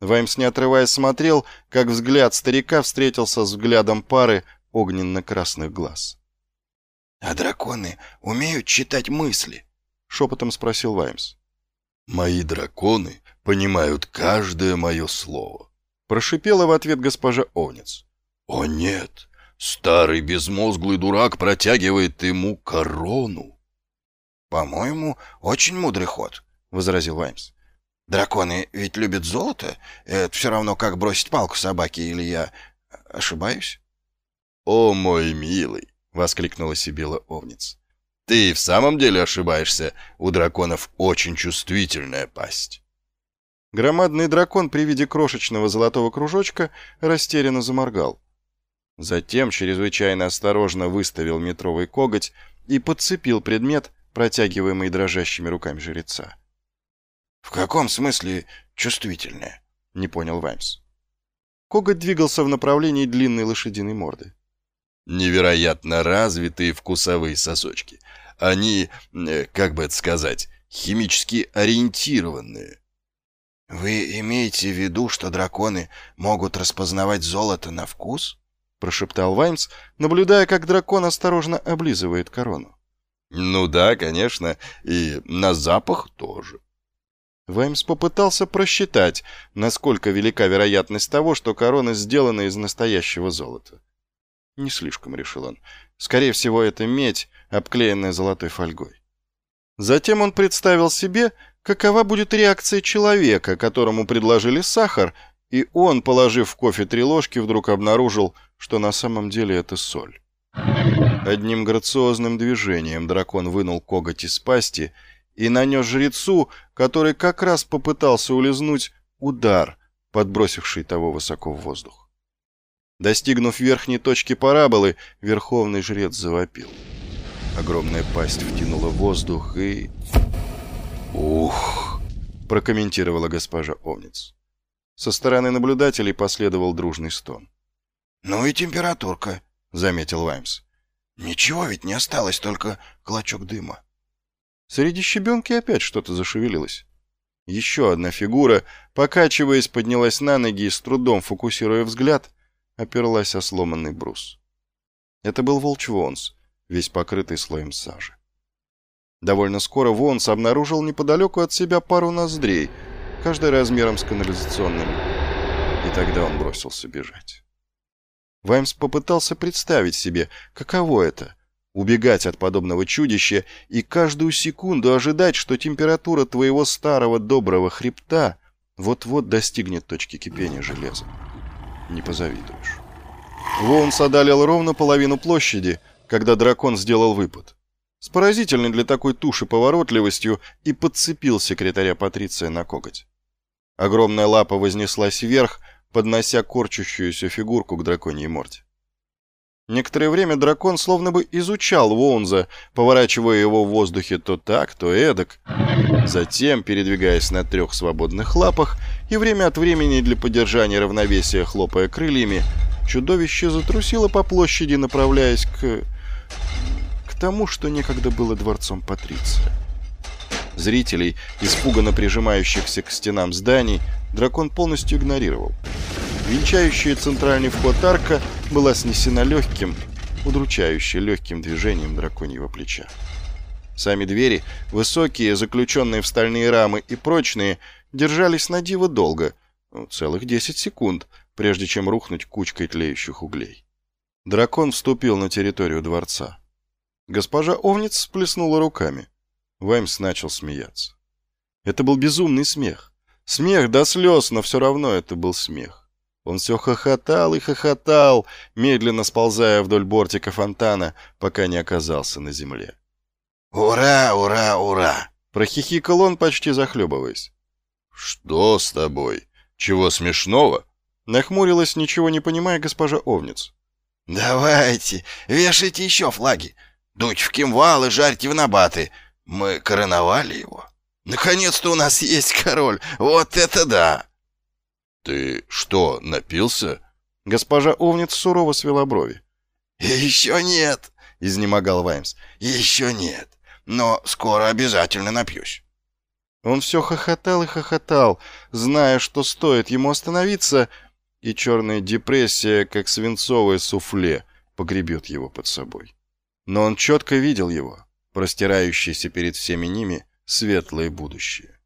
Ваймс, не отрываясь, смотрел, как взгляд старика встретился с взглядом пары огненно-красных глаз. «А драконы умеют читать мысли?» — шепотом спросил Ваймс. «Мои драконы понимают каждое мое слово», — прошипела в ответ госпожа Овнец. «О нет, старый безмозглый дурак протягивает ему корону». «По-моему, очень мудрый ход», — возразил Ваймс. Драконы ведь любят золото. Это все равно, как бросить палку собаке, или я ошибаюсь? — О, мой милый! — воскликнула Сибила Овниц. — Ты в самом деле ошибаешься. У драконов очень чувствительная пасть. Громадный дракон при виде крошечного золотого кружочка растерянно заморгал. Затем чрезвычайно осторожно выставил метровый коготь и подцепил предмет, протягиваемый дрожащими руками жреца. «В каком смысле чувствительное?» — не понял Ваймс. Коготь двигался в направлении длинной лошадиной морды. «Невероятно развитые вкусовые сосочки. Они, э, как бы это сказать, химически ориентированные». «Вы имеете в виду, что драконы могут распознавать золото на вкус?» — прошептал Ваймс, наблюдая, как дракон осторожно облизывает корону. «Ну да, конечно, и на запах тоже». Ваймс попытался просчитать, насколько велика вероятность того, что корона сделана из настоящего золота. Не слишком, решил он. Скорее всего, это медь, обклеенная золотой фольгой. Затем он представил себе, какова будет реакция человека, которому предложили сахар, и он, положив в кофе три ложки, вдруг обнаружил, что на самом деле это соль. Одним грациозным движением дракон вынул коготь из пасти и нанес жрецу, который как раз попытался улизнуть, удар, подбросивший того высоко в воздух. Достигнув верхней точки параболы, верховный жрец завопил. Огромная пасть втянула воздух и... «Ух!» — прокомментировала госпожа Овниц. Со стороны наблюдателей последовал дружный стон. «Ну и температурка», — заметил Ваймс. «Ничего ведь не осталось, только клочок дыма». Среди щебенки опять что-то зашевелилось. Еще одна фигура, покачиваясь, поднялась на ноги и с трудом фокусируя взгляд, оперлась о сломанный брус. Это был волч Вонс, весь покрытый слоем сажи. Довольно скоро Вонс обнаружил неподалеку от себя пару ноздрей, каждая размером с канализационный люк. И тогда он бросился бежать. Ваймс попытался представить себе, каково это убегать от подобного чудища и каждую секунду ожидать, что температура твоего старого доброго хребта вот-вот достигнет точки кипения железа. Не позавидуешь. Воунс одолел ровно половину площади, когда дракон сделал выпад. С поразительной для такой туши поворотливостью и подцепил секретаря Патриция на коготь. Огромная лапа вознеслась вверх, поднося корчущуюся фигурку к драконьей морде. Некоторое время дракон словно бы изучал Воунза, поворачивая его в воздухе то так, то эдак. Затем, передвигаясь на трех свободных лапах и время от времени для поддержания равновесия хлопая крыльями, чудовище затрусило по площади, направляясь к... к тому, что некогда было дворцом Патриция. Зрителей, испуганно прижимающихся к стенам зданий, дракон полностью игнорировал. Венчающая центральный вход арка была снесена легким, удручающе легким движением драконьего плеча. Сами двери, высокие, заключенные в стальные рамы и прочные, держались на диво долго, ну, целых 10 секунд, прежде чем рухнуть кучкой тлеющих углей. Дракон вступил на территорию дворца. Госпожа Овниц сплеснула руками. Ваймс начал смеяться. Это был безумный смех. Смех до слез, но все равно это был смех. Он все хохотал и хохотал, медленно сползая вдоль бортика фонтана, пока не оказался на земле. «Ура, ура, ура!» — прохихикал он, почти захлебываясь. «Что с тобой? Чего смешного?» — нахмурилась, ничего не понимая госпожа Овниц. «Давайте, вешайте еще флаги. Дуть в кимвал и жарьте в набаты. Мы короновали его. Наконец-то у нас есть король. Вот это да!» «Ты что, напился?» Госпожа Овниц сурово свела брови. «Еще нет!» — изнемогал Ваймс. «Еще нет, но скоро обязательно напьюсь». Он все хохотал и хохотал, зная, что стоит ему остановиться, и черная депрессия, как свинцовое суфле, погребет его под собой. Но он четко видел его, простирающееся перед всеми ними светлое будущее.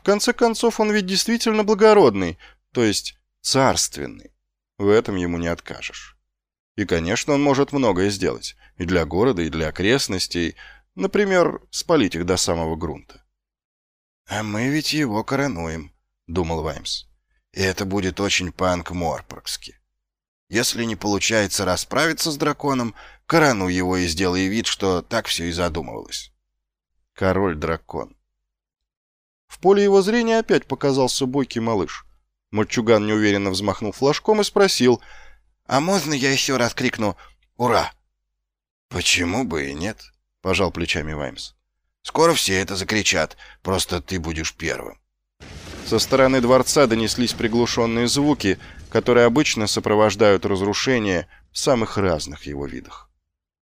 В конце концов, он ведь действительно благородный, то есть царственный. В этом ему не откажешь. И, конечно, он может многое сделать. И для города, и для окрестностей. Например, спалить их до самого грунта. «А мы ведь его коронуем», — думал Ваймс. «И это будет очень панк-морпоргски. Если не получается расправиться с драконом, корону его и сделай вид, что так все и задумывалось». Король-дракон. В поле его зрения опять показался бойкий малыш. Мальчуган неуверенно взмахнул флажком и спросил, «А можно я еще раз крикну «Ура»?» «Почему бы и нет?» — пожал плечами Ваймс. «Скоро все это закричат, просто ты будешь первым». Со стороны дворца донеслись приглушенные звуки, которые обычно сопровождают разрушение в самых разных его видах.